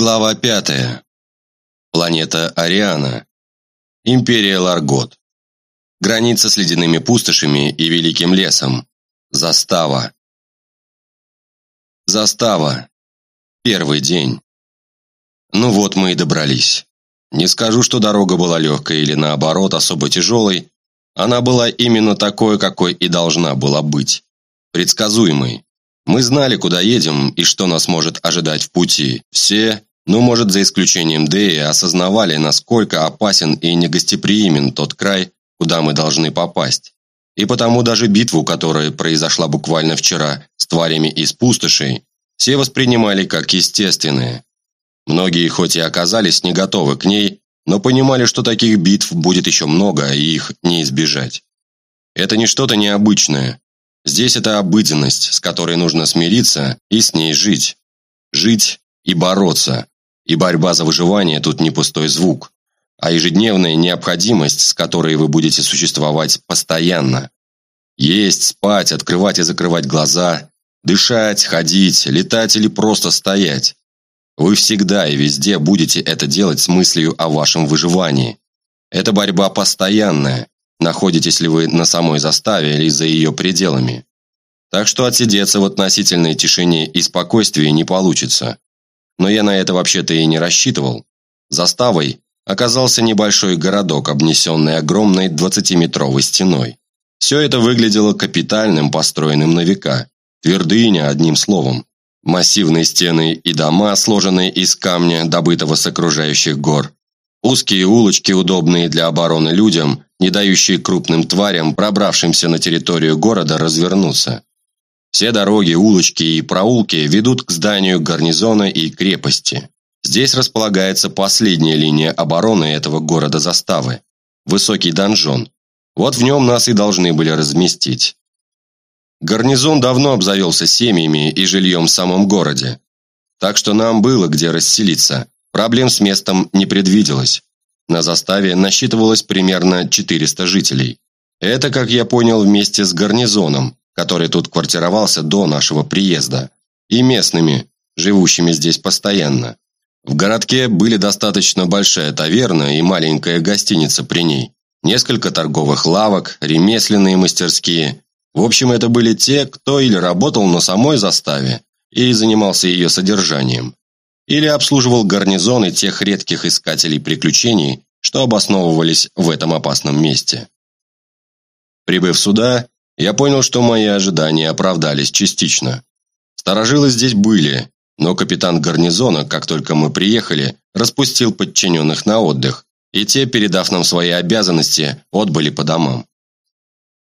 Глава пятая. Планета Ариана. Империя Ларгот. Граница с ледяными пустошами и великим лесом. Застава. Застава. Первый день. Ну вот мы и добрались. Не скажу, что дорога была легкой или наоборот особо тяжелой. Она была именно такой, какой и должна была быть. Предсказуемой. Мы знали, куда едем и что нас может ожидать в пути. Все, ну, может, за исключением Дэи, осознавали, насколько опасен и негостеприимен тот край, куда мы должны попасть. И потому даже битву, которая произошла буквально вчера с тварями из пустошей, все воспринимали как естественные. Многие хоть и оказались не готовы к ней, но понимали, что таких битв будет еще много, и их не избежать. Это не что-то необычное, Здесь это обыденность, с которой нужно смириться и с ней жить. Жить и бороться. И борьба за выживание тут не пустой звук, а ежедневная необходимость, с которой вы будете существовать постоянно. Есть, спать, открывать и закрывать глаза, дышать, ходить, летать или просто стоять. Вы всегда и везде будете это делать с мыслью о вашем выживании. Это борьба постоянная, находитесь ли вы на самой заставе или за ее пределами. Так что отсидеться в относительной тишине и спокойствии не получится. Но я на это вообще-то и не рассчитывал. Заставой оказался небольшой городок, обнесенный огромной 20-метровой стеной. Все это выглядело капитальным, построенным на века. Твердыня, одним словом. Массивные стены и дома, сложенные из камня, добытого с окружающих гор. Узкие улочки, удобные для обороны людям, не дающие крупным тварям, пробравшимся на территорию города, развернуться. Все дороги, улочки и проулки ведут к зданию гарнизона и крепости. Здесь располагается последняя линия обороны этого города-заставы – высокий донжон. Вот в нем нас и должны были разместить. Гарнизон давно обзавелся семьями и жильем в самом городе. Так что нам было где расселиться. Проблем с местом не предвиделось. На заставе насчитывалось примерно 400 жителей. Это, как я понял, вместе с гарнизоном, который тут квартировался до нашего приезда, и местными, живущими здесь постоянно. В городке были достаточно большая таверна и маленькая гостиница при ней, несколько торговых лавок, ремесленные мастерские. В общем, это были те, кто или работал на самой заставе, и занимался ее содержанием, или обслуживал гарнизоны тех редких искателей приключений, что обосновывались в этом опасном месте. Прибыв сюда, я понял, что мои ожидания оправдались частично. Старожилы здесь были, но капитан гарнизона, как только мы приехали, распустил подчиненных на отдых, и те, передав нам свои обязанности, отбыли по домам.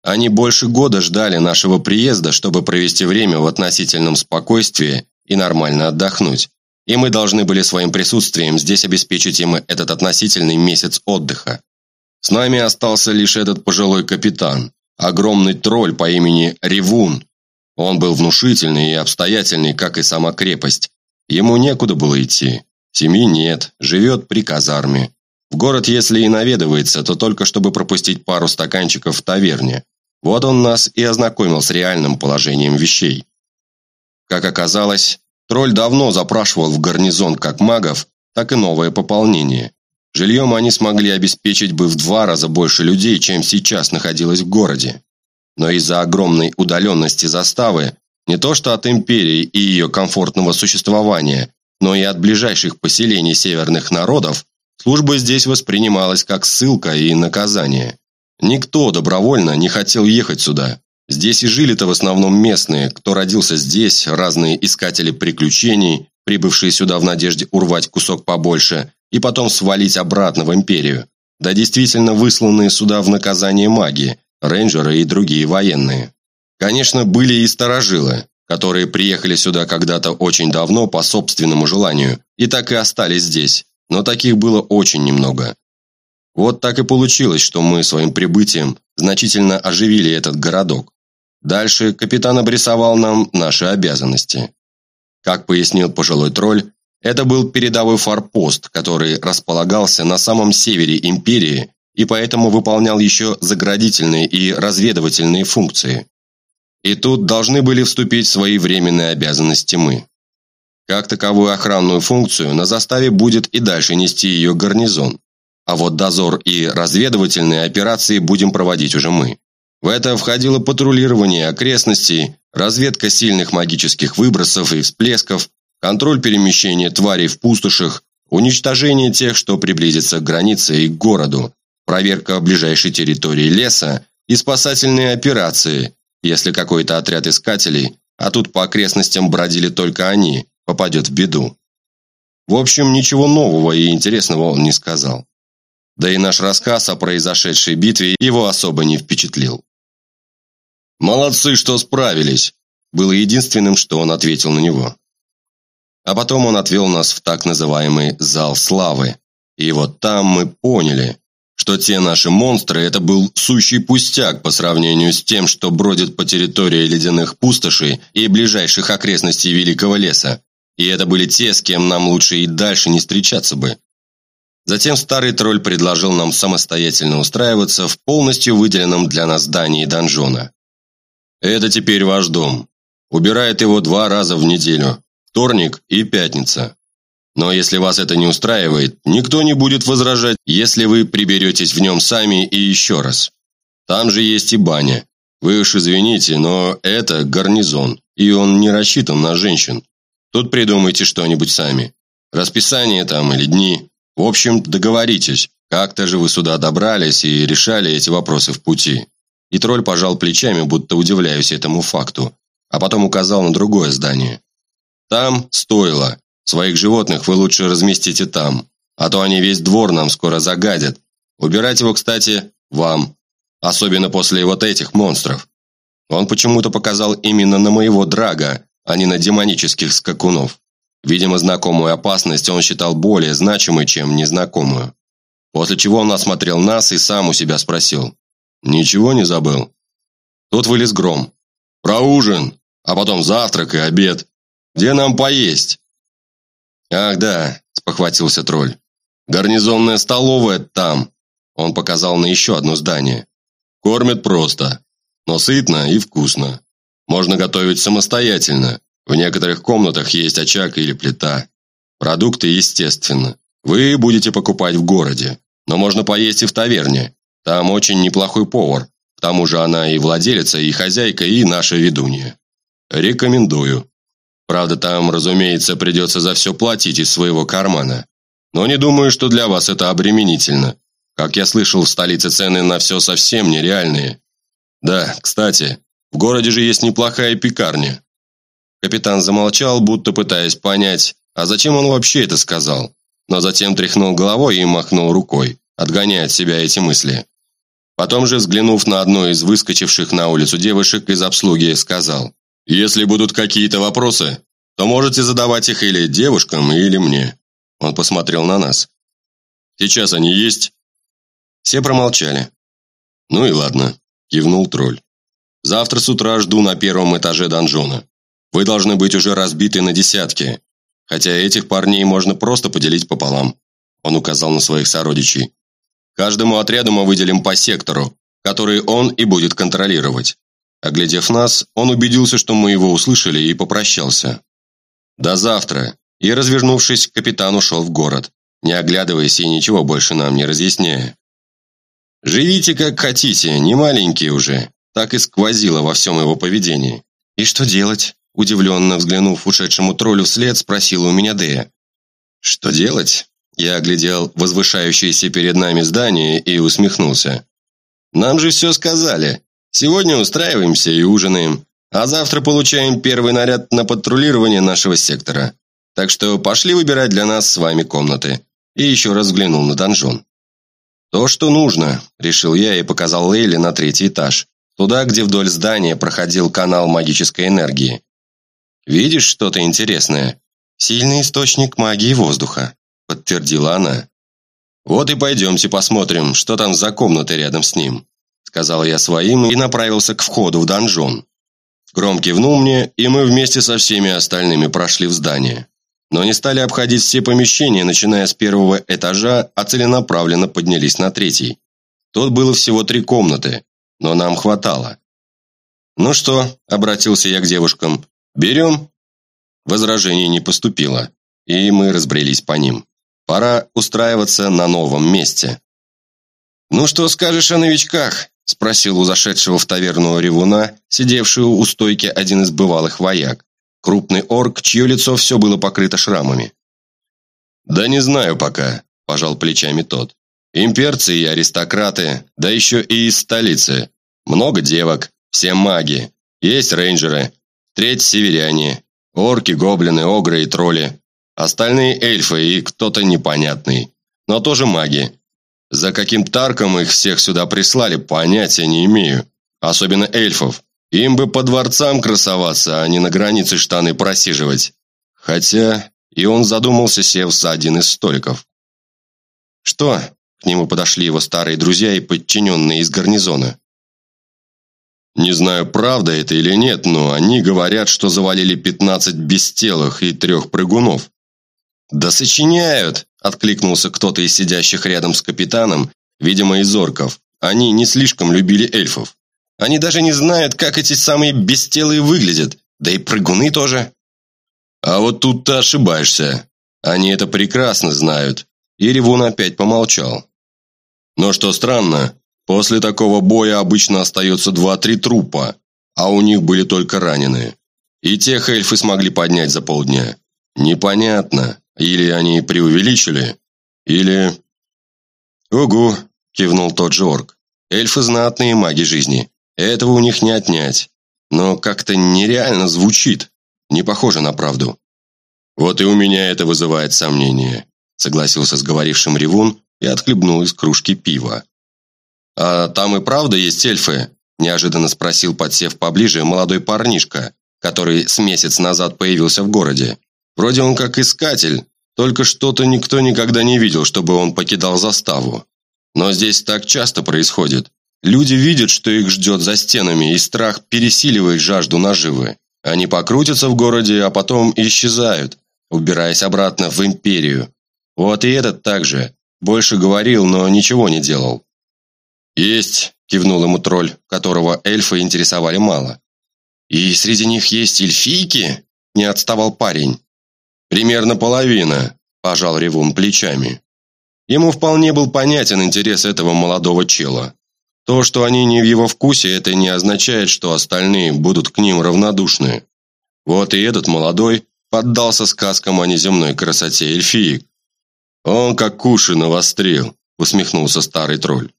Они больше года ждали нашего приезда, чтобы провести время в относительном спокойствии и нормально отдохнуть, и мы должны были своим присутствием здесь обеспечить им этот относительный месяц отдыха. С нами остался лишь этот пожилой капитан, огромный тролль по имени Ревун. Он был внушительный и обстоятельный, как и сама крепость. Ему некуда было идти. Семьи нет, живет при казарме. В город, если и наведывается, то только чтобы пропустить пару стаканчиков в таверне. Вот он нас и ознакомил с реальным положением вещей. Как оказалось, Тролль давно запрашивал в гарнизон как магов, так и новое пополнение. Жильем они смогли обеспечить бы в два раза больше людей, чем сейчас находилось в городе. Но из-за огромной удаленности заставы, не то что от империи и ее комфортного существования, но и от ближайших поселений северных народов, служба здесь воспринималась как ссылка и наказание. Никто добровольно не хотел ехать сюда, Здесь и жили-то в основном местные, кто родился здесь, разные искатели приключений, прибывшие сюда в надежде урвать кусок побольше и потом свалить обратно в империю. Да действительно высланные сюда в наказание маги, рейнджеры и другие военные. Конечно, были и старожилы, которые приехали сюда когда-то очень давно по собственному желанию и так и остались здесь, но таких было очень немного. Вот так и получилось, что мы своим прибытием значительно оживили этот городок. Дальше капитан обрисовал нам наши обязанности. Как пояснил пожилой тролль, это был передовой форпост, который располагался на самом севере империи и поэтому выполнял еще заградительные и разведывательные функции. И тут должны были вступить свои временные обязанности мы. Как таковую охранную функцию на заставе будет и дальше нести ее гарнизон. А вот дозор и разведывательные операции будем проводить уже мы. В это входило патрулирование окрестностей, разведка сильных магических выбросов и всплесков, контроль перемещения тварей в пустошах, уничтожение тех, что приблизится к границе и к городу, проверка ближайшей территории леса и спасательные операции, если какой-то отряд искателей, а тут по окрестностям бродили только они, попадет в беду. В общем, ничего нового и интересного он не сказал. Да и наш рассказ о произошедшей битве его особо не впечатлил. «Молодцы, что справились!» было единственным, что он ответил на него. А потом он отвел нас в так называемый «зал славы». И вот там мы поняли, что те наши монстры – это был сущий пустяк по сравнению с тем, что бродит по территории ледяных пустошей и ближайших окрестностей Великого леса. И это были те, с кем нам лучше и дальше не встречаться бы. Затем старый тролль предложил нам самостоятельно устраиваться в полностью выделенном для нас здании донжона. Это теперь ваш дом. Убирает его два раза в неделю, вторник и пятница. Но если вас это не устраивает, никто не будет возражать, если вы приберетесь в нем сами и еще раз. Там же есть и баня. Вы уж извините, но это гарнизон, и он не рассчитан на женщин. Тут придумайте что-нибудь сами. Расписание там или дни. В общем, договоритесь. Как-то же вы сюда добрались и решали эти вопросы в пути. И тролль пожал плечами, будто удивляюсь этому факту, а потом указал на другое здание. Там стоило. Своих животных вы лучше разместите там, а то они весь двор нам скоро загадят. Убирать его, кстати, вам. Особенно после вот этих монстров. Он почему-то показал именно на моего драга, а не на демонических скакунов. Видимо, знакомую опасность он считал более значимой, чем незнакомую. После чего он осмотрел нас и сам у себя спросил. «Ничего не забыл?» Тут вылез гром. «Про ужин, а потом завтрак и обед. Где нам поесть?» «Ах да», – спохватился тролль. «Гарнизонная столовая там». Он показал на еще одно здание. «Кормят просто, но сытно и вкусно. Можно готовить самостоятельно. В некоторых комнатах есть очаг или плита. Продукты, естественно. Вы будете покупать в городе, но можно поесть и в таверне. Там очень неплохой повар. К тому же она и владелица, и хозяйка, и наша ведунья. Рекомендую. Правда, там, разумеется, придется за все платить из своего кармана. Но не думаю, что для вас это обременительно. Как я слышал, в столице цены на все совсем нереальные. Да, кстати, в городе же есть неплохая пекарня. Капитан замолчал, будто пытаясь понять, а зачем он вообще это сказал. Но затем тряхнул головой и махнул рукой, отгоняя от себя эти мысли. Потом же, взглянув на одну из выскочивших на улицу девушек из обслуги, сказал: если будут какие-то вопросы, то можете задавать их или девушкам, или мне. Он посмотрел на нас. Сейчас они есть? Все промолчали. Ну и ладно, кивнул тролль. Завтра с утра жду на первом этаже донжона. Вы должны быть уже разбиты на десятки. Хотя этих парней можно просто поделить пополам. Он указал на своих сородичей. Каждому отряду мы выделим по сектору, который он и будет контролировать. Оглядев нас, он убедился, что мы его услышали, и попрощался. «До завтра!» И, развернувшись, капитан ушел в город, не оглядываясь и ничего больше нам не разъясняя. «Живите как хотите, не маленькие уже», так и сквозило во всем его поведении. «И что делать?» Удивленно взглянув ушедшему троллю вслед, спросила у меня Дея. «Что делать?» Я оглядел возвышающееся перед нами здание и усмехнулся. «Нам же все сказали. Сегодня устраиваемся и ужинаем, а завтра получаем первый наряд на патрулирование нашего сектора. Так что пошли выбирать для нас с вами комнаты. И еще раз взглянул на донжон. То, что нужно, решил я и показал Лейле на третий этаж, туда, где вдоль здания проходил канал магической энергии. Видишь что-то интересное? Сильный источник магии воздуха, подтвердила она. Вот и пойдемте посмотрим, что там за комнаты рядом с ним сказал я своим и направился к входу в донжон. Гром кивнул мне, и мы вместе со всеми остальными прошли в здание. Но не стали обходить все помещения, начиная с первого этажа, а целенаправленно поднялись на третий. Тут было всего три комнаты, но нам хватало. «Ну что?» – обратился я к девушкам. «Берем?» Возражений не поступило, и мы разбрелись по ним. Пора устраиваться на новом месте. «Ну что скажешь о новичках?» – спросил у зашедшего в таверну ревуна, сидевшего у стойки один из бывалых вояк. Крупный орк, чье лицо все было покрыто шрамами. «Да не знаю пока», – пожал плечами тот. «Имперцы и аристократы, да еще и из столицы. Много девок, все маги. Есть рейнджеры, треть северяне, орки, гоблины, огры и тролли. Остальные эльфы и кто-то непонятный, но тоже маги. За каким тарком их всех сюда прислали, понятия не имею. Особенно эльфов. Им бы по дворцам красоваться, а не на границе штаны просиживать. Хотя и он задумался, сев за один из столиков. «Что?» – к нему подошли его старые друзья и подчиненные из гарнизона. Не знаю, правда это или нет, но они говорят, что завалили 15 бестелых и трех прыгунов. «Да сочиняют!» – откликнулся кто-то из сидящих рядом с капитаном, видимо, из орков. Они не слишком любили эльфов. Они даже не знают, как эти самые бестелые выглядят, да и прыгуны тоже. А вот тут ты ошибаешься. Они это прекрасно знают. И Ревун опять помолчал. Но что странно, после такого боя обычно остается два-три трупа, а у них были только раненые. И тех эльфы смогли поднять за полдня. Непонятно, или они преувеличили, или... «Угу», – кивнул тот же орк. «Эльфы знатные маги жизни. Этого у них не отнять. Но как-то нереально звучит. Не похоже на правду». «Вот и у меня это вызывает сомнения», – согласился с говорившим Ревун и отхлебнул из кружки пива. «А там и правда есть эльфы?» – неожиданно спросил, подсев поближе, молодой парнишка, который с месяц назад появился в городе. Вроде он как искатель, только что-то никто никогда не видел, чтобы он покидал заставу. Но здесь так часто происходит. Люди видят, что их ждет за стенами, и страх пересиливает жажду наживы. Они покрутятся в городе, а потом исчезают, убираясь обратно в империю. Вот и этот также. Больше говорил, но ничего не делал. «Есть», – кивнул ему тролль, которого эльфы интересовали мало. «И среди них есть эльфийки?» – не отставал парень. «Примерно половина», – пожал Ревун плечами. Ему вполне был понятен интерес этого молодого чела. То, что они не в его вкусе, это не означает, что остальные будут к ним равнодушны. Вот и этот молодой поддался сказкам о неземной красоте эльфиек. «Он как куши навострил», – усмехнулся старый тролль.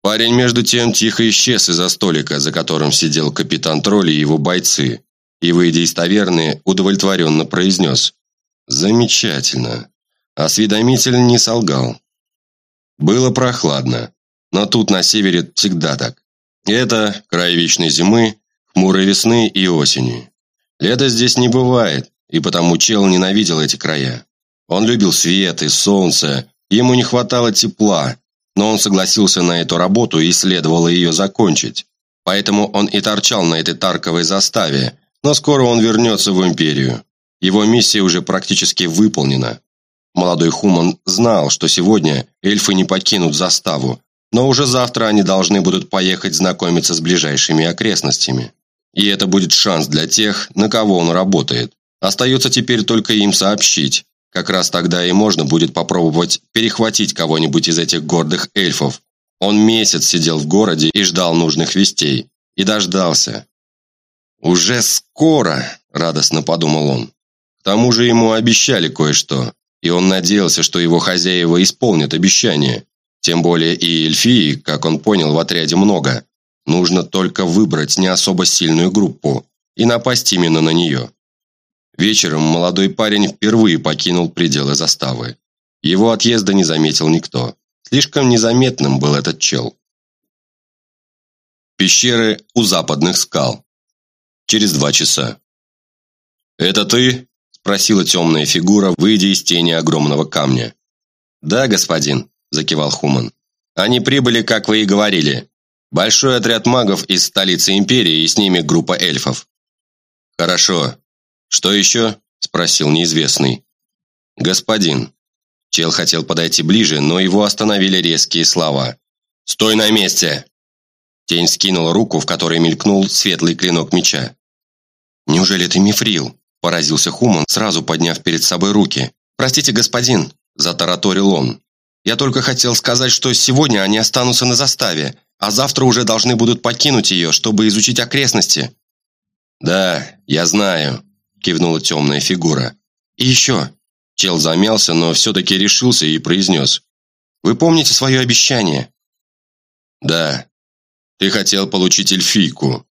Парень между тем тихо исчез из-за столика, за которым сидел капитан тролли и его бойцы, и, выйдя из таверны, удовлетворенно произнес Замечательно. Осведомитель не солгал. Было прохладно, но тут на севере всегда так. Это край вечной зимы, хмурой весны и осени. Лета здесь не бывает, и потому чел ненавидел эти края. Он любил свет и солнце, ему не хватало тепла, но он согласился на эту работу и следовало ее закончить. Поэтому он и торчал на этой тарковой заставе, но скоро он вернется в империю. Его миссия уже практически выполнена. Молодой Хуман знал, что сегодня эльфы не покинут заставу, но уже завтра они должны будут поехать знакомиться с ближайшими окрестностями. И это будет шанс для тех, на кого он работает. Остается теперь только им сообщить. Как раз тогда и можно будет попробовать перехватить кого-нибудь из этих гордых эльфов. Он месяц сидел в городе и ждал нужных вестей. И дождался. «Уже скоро!» – радостно подумал он. К тому же ему обещали кое-что, и он надеялся, что его хозяева исполнят обещание. Тем более и эльфии, как он понял, в отряде много. Нужно только выбрать не особо сильную группу и напасть именно на нее. Вечером молодой парень впервые покинул пределы заставы. Его отъезда не заметил никто. Слишком незаметным был этот чел. Пещеры у западных скал. Через два часа. «Это ты?» Спросила темная фигура, выйдя из тени огромного камня. «Да, господин», – закивал Хуман. «Они прибыли, как вы и говорили. Большой отряд магов из столицы Империи и с ними группа эльфов». «Хорошо. Что еще?» – спросил неизвестный. «Господин». Чел хотел подойти ближе, но его остановили резкие слова. «Стой на месте!» Тень скинула руку, в которой мелькнул светлый клинок меча. «Неужели это мифрил?» Поразился Хуман, сразу подняв перед собой руки. «Простите, господин», – затараторил он. «Я только хотел сказать, что сегодня они останутся на заставе, а завтра уже должны будут покинуть ее, чтобы изучить окрестности». «Да, я знаю», – кивнула темная фигура. «И еще». Чел замялся, но все-таки решился и произнес. «Вы помните свое обещание?» «Да. Ты хотел получить эльфийку».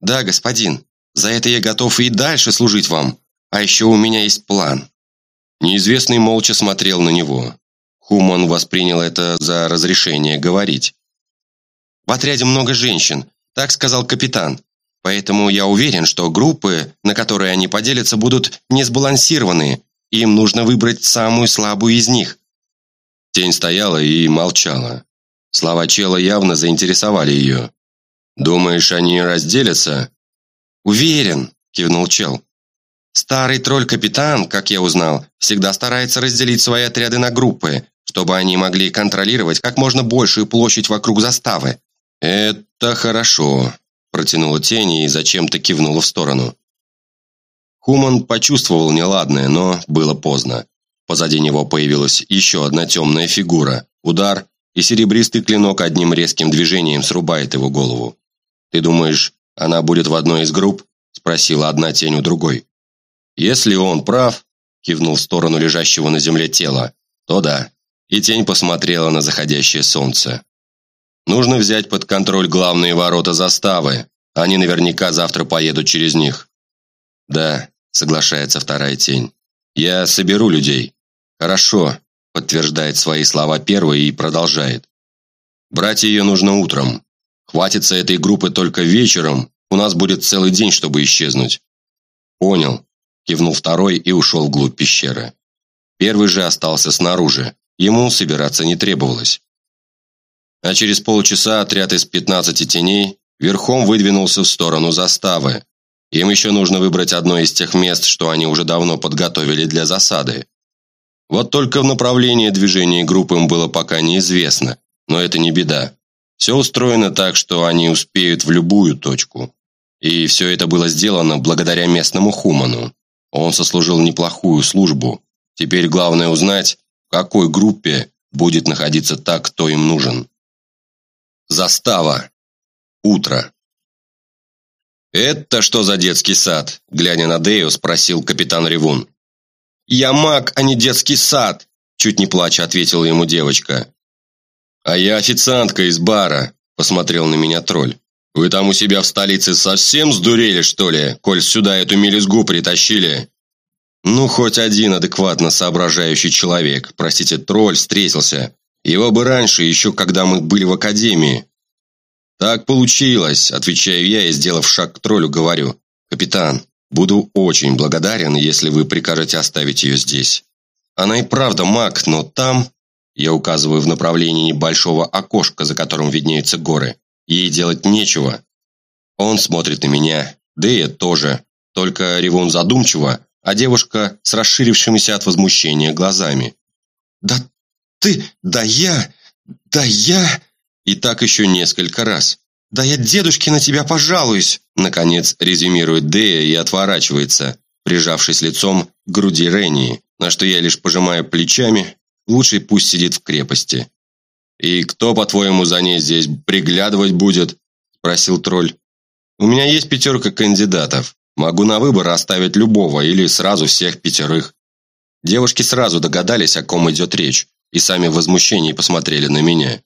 «Да, господин. За это я готов и дальше служить вам. А еще у меня есть план». Неизвестный молча смотрел на него. Хуман воспринял это за разрешение говорить. «В отряде много женщин», – так сказал капитан. «Поэтому я уверен, что группы, на которые они поделятся, будут несбалансированные. Им нужно выбрать самую слабую из них». Тень стояла и молчала. Слова чела явно заинтересовали ее. «Думаешь, они разделятся?» «Уверен», – кивнул чел. Старый тролль-капитан, как я узнал, всегда старается разделить свои отряды на группы, чтобы они могли контролировать как можно большую площадь вокруг заставы. «Это хорошо», – протянула тень и зачем-то кивнула в сторону. Хуман почувствовал неладное, но было поздно. Позади него появилась еще одна темная фигура. Удар, и серебристый клинок одним резким движением срубает его голову. «Ты думаешь, она будет в одной из групп?» – спросила одна тень у другой. Если он прав, кивнул в сторону лежащего на земле тела, то да. И тень посмотрела на заходящее солнце. Нужно взять под контроль главные ворота заставы. Они наверняка завтра поедут через них. Да, соглашается вторая тень. Я соберу людей. Хорошо, подтверждает свои слова первый и продолжает. Брать ее нужно утром. Хватится этой группы только вечером. У нас будет целый день, чтобы исчезнуть. Понял кивнул второй и ушел вглубь пещеры. Первый же остался снаружи. Ему собираться не требовалось. А через полчаса отряд из 15 теней верхом выдвинулся в сторону заставы. Им еще нужно выбрать одно из тех мест, что они уже давно подготовили для засады. Вот только в направлении движения группы им было пока неизвестно, но это не беда. Все устроено так, что они успеют в любую точку. И все это было сделано благодаря местному хуману. Он сослужил неплохую службу. Теперь главное узнать, в какой группе будет находиться та, кто им нужен. Застава. Утро. «Это что за детский сад?» Глядя на Дею, спросил капитан Ревун. «Я маг, а не детский сад!» Чуть не плача ответила ему девочка. «А я официантка из бара», посмотрел на меня тролль. Вы там у себя в столице совсем сдурели, что ли, коль сюда эту мелюзгу притащили?» «Ну, хоть один адекватно соображающий человек, простите, тролль, встретился. Его бы раньше, еще когда мы были в академии». «Так получилось», – отвечаю я и, сделав шаг к троллю, говорю. «Капитан, буду очень благодарен, если вы прикажете оставить ее здесь. Она и правда маг, но там...» Я указываю в направлении небольшого окошка, за которым виднеются горы. Ей делать нечего. Он смотрит на меня, Дэя тоже, только Ревун задумчиво, а девушка с расширившимися от возмущения глазами. «Да ты, да я, да я...» И так еще несколько раз. «Да я дедушке на тебя пожалуюсь!» Наконец резюмирует Дея и отворачивается, прижавшись лицом к груди Ренни, на что я лишь пожимаю плечами, лучше пусть сидит в крепости. «И кто, по-твоему, за ней здесь приглядывать будет?» – спросил тролль. «У меня есть пятерка кандидатов. Могу на выбор оставить любого или сразу всех пятерых». Девушки сразу догадались, о ком идет речь, и сами в возмущении посмотрели на меня.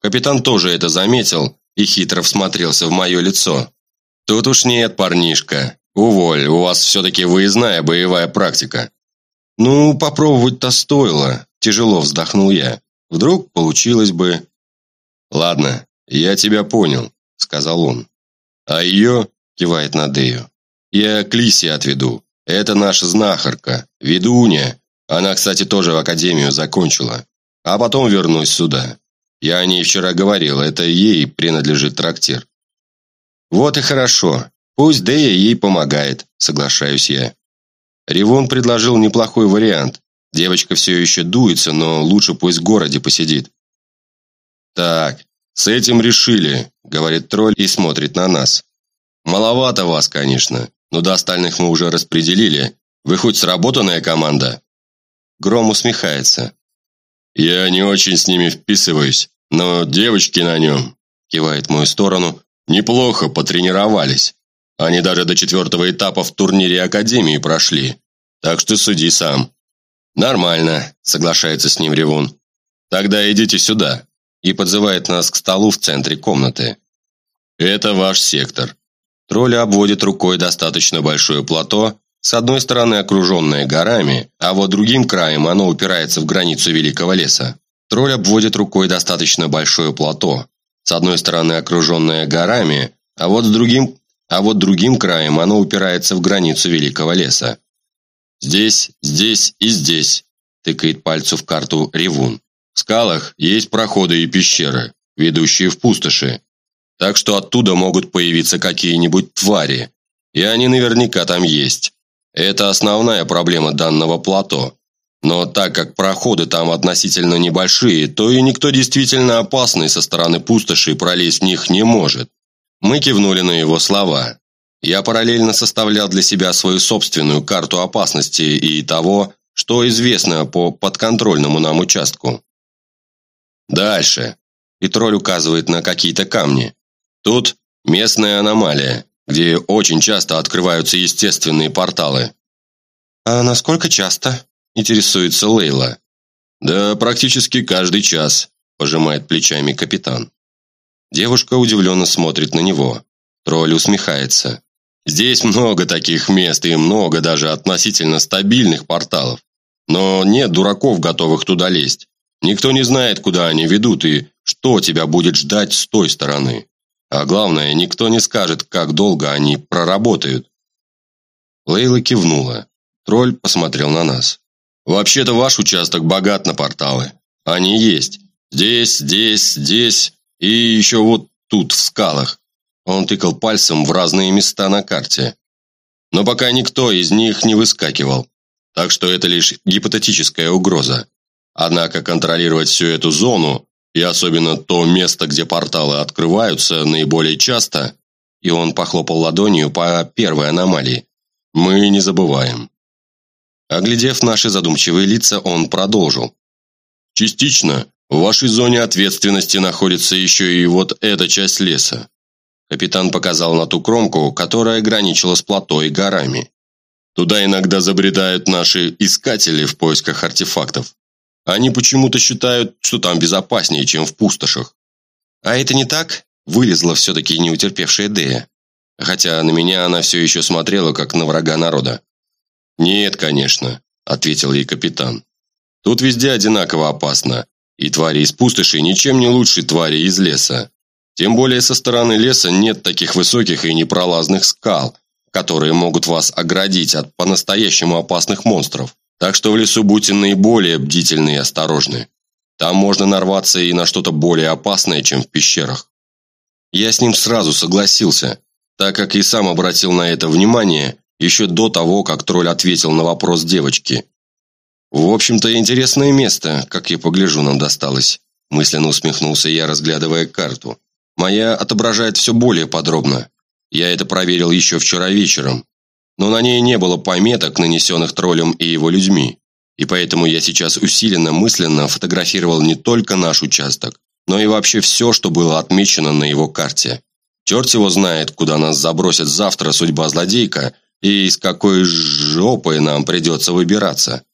Капитан тоже это заметил и хитро всмотрелся в мое лицо. «Тут уж нет, парнишка. Уволь, у вас все-таки выездная боевая практика». «Ну, попробовать-то стоило», – тяжело вздохнул я. Вдруг получилось бы... «Ладно, я тебя понял», — сказал он. «А ее...» — кивает на Дею. «Я к Лисе отведу. Это наша знахарка, ведунья. Она, кстати, тоже в академию закончила. А потом вернусь сюда. Я о ней вчера говорил, это ей принадлежит трактир». «Вот и хорошо. Пусть Дея ей помогает», — соглашаюсь я. Ревон предложил неплохой вариант. Девочка все еще дуется, но лучше пусть в городе посидит. «Так, с этим решили», — говорит тролль и смотрит на нас. «Маловато вас, конечно, Ну до остальных мы уже распределили. Вы хоть сработанная команда?» Гром усмехается. «Я не очень с ними вписываюсь, но девочки на нем», кивает в мою сторону, неплохо потренировались. Они даже до четвертого этапа в турнире Академии прошли. Так что суди сам. Нормально, соглашается с ним Ревун. Тогда идите сюда. И подзывает нас к столу в центре комнаты. Это ваш сектор. Тролль обводит рукой достаточно большое плато, с одной стороны окруженное горами, а вот другим краем оно упирается в границу Великого леса. Тролль обводит рукой достаточно большое плато, с одной стороны окруженное горами, а вот другим а вот другим краем оно упирается в границу Великого леса. «Здесь, здесь и здесь», – тыкает пальцем в карту Ревун. «В скалах есть проходы и пещеры, ведущие в пустоши. Так что оттуда могут появиться какие-нибудь твари, и они наверняка там есть. Это основная проблема данного плато. Но так как проходы там относительно небольшие, то и никто действительно опасный со стороны пустоши пролезть в них не может. Мы кивнули на его слова. Я параллельно составлял для себя свою собственную карту опасности и того, что известно по подконтрольному нам участку. Дальше. И тролль указывает на какие-то камни. Тут местная аномалия, где очень часто открываются естественные порталы. А насколько часто? Интересуется Лейла. Да практически каждый час, пожимает плечами капитан. Девушка удивленно смотрит на него. Тролль усмехается. Здесь много таких мест и много даже относительно стабильных порталов. Но нет дураков, готовых туда лезть. Никто не знает, куда они ведут и что тебя будет ждать с той стороны. А главное, никто не скажет, как долго они проработают. Лейла кивнула. Тролль посмотрел на нас. Вообще-то ваш участок богат на порталы. Они есть. Здесь, здесь, здесь и еще вот тут, в скалах. Он тыкал пальцем в разные места на карте. Но пока никто из них не выскакивал. Так что это лишь гипотетическая угроза. Однако контролировать всю эту зону, и особенно то место, где порталы открываются наиболее часто, и он похлопал ладонью по первой аномалии, мы не забываем. Оглядев наши задумчивые лица, он продолжил. Частично в вашей зоне ответственности находится еще и вот эта часть леса. Капитан показал на ту кромку, которая граничила с плато и горами. Туда иногда забредают наши искатели в поисках артефактов. Они почему-то считают, что там безопаснее, чем в пустошах. А это не так? Вылезла все-таки неутерпевшая Дея. Хотя на меня она все еще смотрела, как на врага народа. «Нет, конечно», – ответил ей капитан. «Тут везде одинаково опасно, и твари из пустоши ничем не лучше твари из леса. Тем более со стороны леса нет таких высоких и непролазных скал, которые могут вас оградить от по-настоящему опасных монстров. Так что в лесу будьте наиболее бдительны и осторожны. Там можно нарваться и на что-то более опасное, чем в пещерах. Я с ним сразу согласился, так как и сам обратил на это внимание еще до того, как тролль ответил на вопрос девочки. В общем-то, интересное место, как я погляжу, нам досталось. Мысленно усмехнулся я, разглядывая карту. Моя отображает все более подробно. Я это проверил еще вчера вечером. Но на ней не было пометок, нанесенных троллем и его людьми. И поэтому я сейчас усиленно мысленно фотографировал не только наш участок, но и вообще все, что было отмечено на его карте. Черт его знает, куда нас забросит завтра судьба злодейка и из какой жопы нам придется выбираться.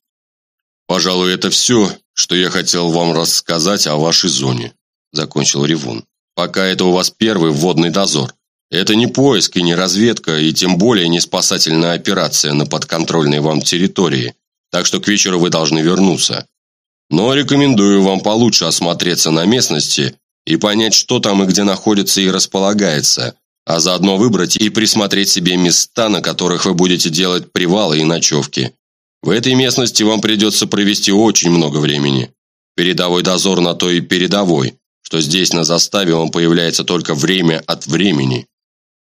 «Пожалуй, это все, что я хотел вам рассказать о вашей зоне», – закончил Ревун. «Пока это у вас первый вводный дозор. Это не поиск и не разведка, и тем более не спасательная операция на подконтрольной вам территории, так что к вечеру вы должны вернуться. Но рекомендую вам получше осмотреться на местности и понять, что там и где находится и располагается, а заодно выбрать и присмотреть себе места, на которых вы будете делать привалы и ночевки. В этой местности вам придется провести очень много времени. Передовой дозор на то и передовой, что здесь на заставе он появляется только время от времени.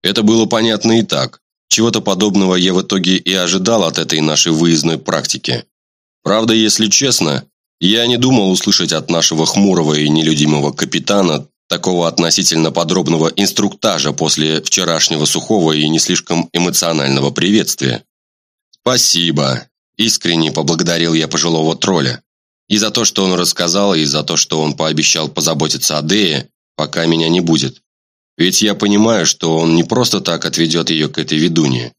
Это было понятно и так. Чего-то подобного я в итоге и ожидал от этой нашей выездной практики. Правда, если честно, я не думал услышать от нашего хмурого и нелюдимого капитана такого относительно подробного инструктажа после вчерашнего сухого и не слишком эмоционального приветствия. «Спасибо!» – искренне поблагодарил я пожилого тролля. И за то, что он рассказал, и за то, что он пообещал позаботиться о Дее, пока меня не будет. Ведь я понимаю, что он не просто так отведет ее к этой ведунье.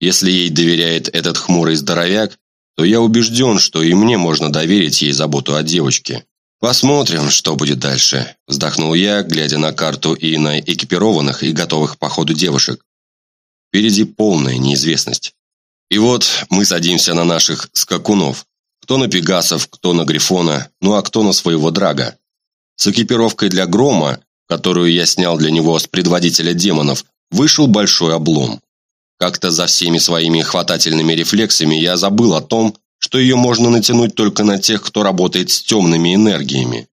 Если ей доверяет этот хмурый здоровяк, то я убежден, что и мне можно доверить ей заботу о девочке. «Посмотрим, что будет дальше», – вздохнул я, глядя на карту и на экипированных и готовых по ходу девушек. Впереди полная неизвестность. И вот мы садимся на наших скакунов. Кто на Пегасов, кто на Грифона, ну а кто на своего Драга. С экипировкой для Грома, которую я снял для него с предводителя демонов, вышел большой облом. Как-то за всеми своими хватательными рефлексами я забыл о том, что ее можно натянуть только на тех, кто работает с темными энергиями.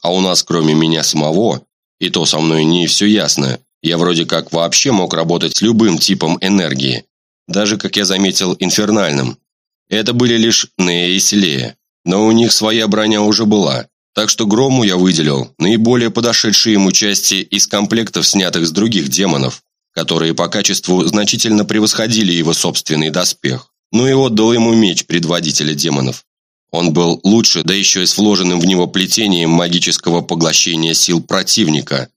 А у нас, кроме меня самого, и то со мной не все ясно, я вроде как вообще мог работать с любым типом энергии, даже, как я заметил, инфернальным. Это были лишь Нея и Селея, но у них своя броня уже была, так что Грому я выделил наиболее подошедшие ему части из комплектов, снятых с других демонов, которые по качеству значительно превосходили его собственный доспех но и отдал ему меч предводителя демонов. Он был лучше, да еще и с вложенным в него плетением магического поглощения сил противника.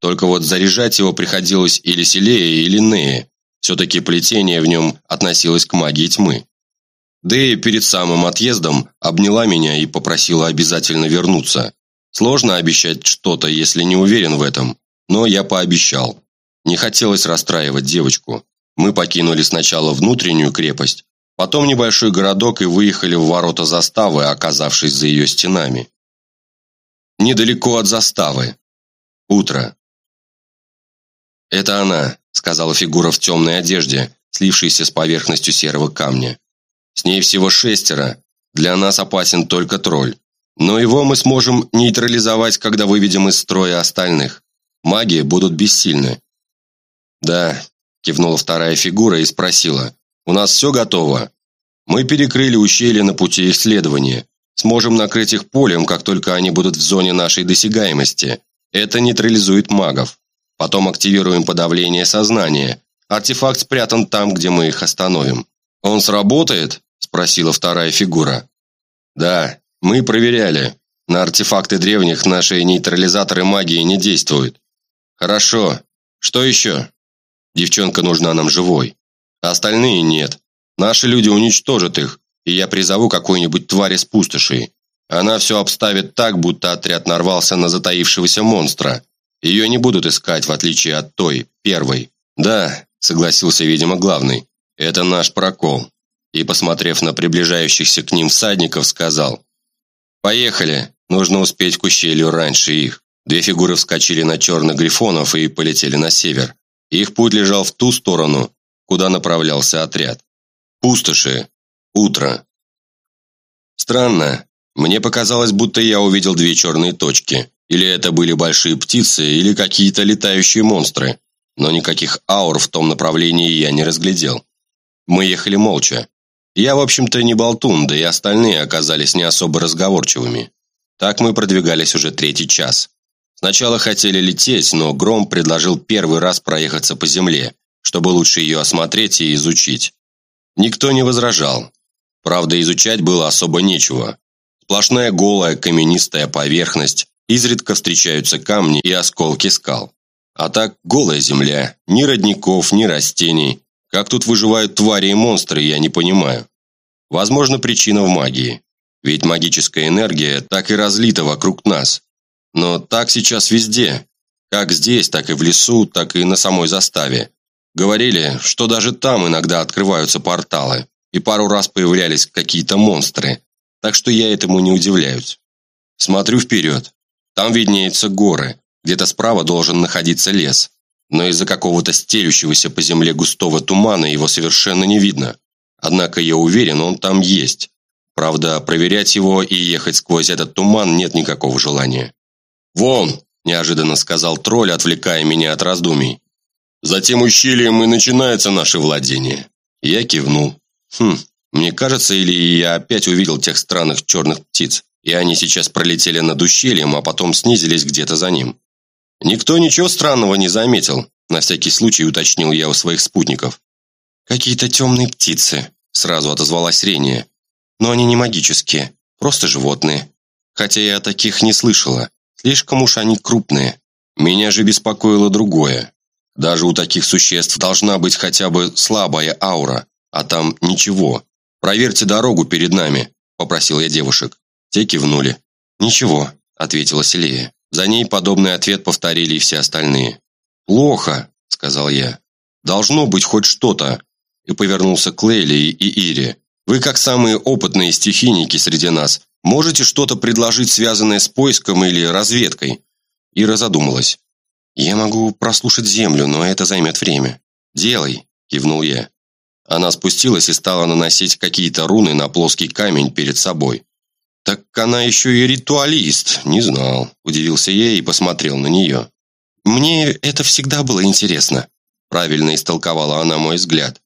Только вот заряжать его приходилось или Селее, или Нее. Все-таки плетение в нем относилось к магии тьмы. Дея перед самым отъездом обняла меня и попросила обязательно вернуться. Сложно обещать что-то, если не уверен в этом, но я пообещал. Не хотелось расстраивать девочку. Мы покинули сначала внутреннюю крепость, потом небольшой городок и выехали в ворота заставы, оказавшись за ее стенами. Недалеко от заставы. Утро. «Это она», — сказала фигура в темной одежде, слившейся с поверхностью серого камня. «С ней всего шестеро. Для нас опасен только тролль. Но его мы сможем нейтрализовать, когда выведем из строя остальных. Маги будут бессильны». «Да, Кивнула вторая фигура и спросила. «У нас все готово?» «Мы перекрыли ущелье на пути исследования. Сможем накрыть их полем, как только они будут в зоне нашей досягаемости. Это нейтрализует магов. Потом активируем подавление сознания. Артефакт спрятан там, где мы их остановим». «Он сработает?» – спросила вторая фигура. «Да, мы проверяли. На артефакты древних наши нейтрализаторы магии не действуют». «Хорошо. Что еще?» Девчонка нужна нам живой. Остальные нет. Наши люди уничтожат их, и я призову какую-нибудь тварь из пустоши. Она все обставит так, будто отряд нарвался на затаившегося монстра. Ее не будут искать, в отличие от той, первой. Да, согласился, видимо, главный. Это наш прокол. И, посмотрев на приближающихся к ним всадников, сказал. «Поехали, нужно успеть к ущелью раньше их». Две фигуры вскочили на черных грифонов и полетели на север. Их путь лежал в ту сторону, куда направлялся отряд. Пустоши. Утро. Странно. Мне показалось, будто я увидел две черные точки. Или это были большие птицы, или какие-то летающие монстры. Но никаких аур в том направлении я не разглядел. Мы ехали молча. Я, в общем-то, не болтун, да и остальные оказались не особо разговорчивыми. Так мы продвигались уже третий час. Сначала хотели лететь, но Гром предложил первый раз проехаться по земле, чтобы лучше ее осмотреть и изучить. Никто не возражал. Правда, изучать было особо нечего. Сплошная голая каменистая поверхность, изредка встречаются камни и осколки скал. А так голая земля, ни родников, ни растений. Как тут выживают твари и монстры, я не понимаю. Возможно, причина в магии. Ведь магическая энергия так и разлита вокруг нас. Но так сейчас везде. Как здесь, так и в лесу, так и на самой заставе. Говорили, что даже там иногда открываются порталы, и пару раз появлялись какие-то монстры, так что я этому не удивляюсь. Смотрю вперед. Там виднеются горы, где-то справа должен находиться лес, но из-за какого-то стелющегося по земле густого тумана его совершенно не видно. Однако я уверен, он там есть. Правда, проверять его и ехать сквозь этот туман нет никакого желания. «Вон!» – неожиданно сказал тролль, отвлекая меня от раздумий. «Затем ущельем и начинается наше владение». Я кивнул. «Хм, мне кажется, или я опять увидел тех странных черных птиц, и они сейчас пролетели над ущельем, а потом снизились где-то за ним. Никто ничего странного не заметил, на всякий случай уточнил я у своих спутников. Какие-то темные птицы, сразу отозвалась Рения. Но они не магические, просто животные. Хотя я о таких не слышала. Слишком уж они крупные. Меня же беспокоило другое. Даже у таких существ должна быть хотя бы слабая аура, а там ничего. Проверьте дорогу перед нами, попросил я девушек. Те кивнули. Ничего, ответила Селея. За ней подобный ответ повторили и все остальные. «Плохо», — сказал я. «Должно быть хоть что-то». И повернулся к Лейли и Ире. «Вы, как самые опытные стихийники среди нас, можете что-то предложить, связанное с поиском или разведкой?» Ира задумалась. «Я могу прослушать землю, но это займет время». «Делай», — кивнул я. Она спустилась и стала наносить какие-то руны на плоский камень перед собой. «Так она еще и ритуалист, не знал», – удивился я и посмотрел на нее. «Мне это всегда было интересно», – правильно истолковала она мой взгляд.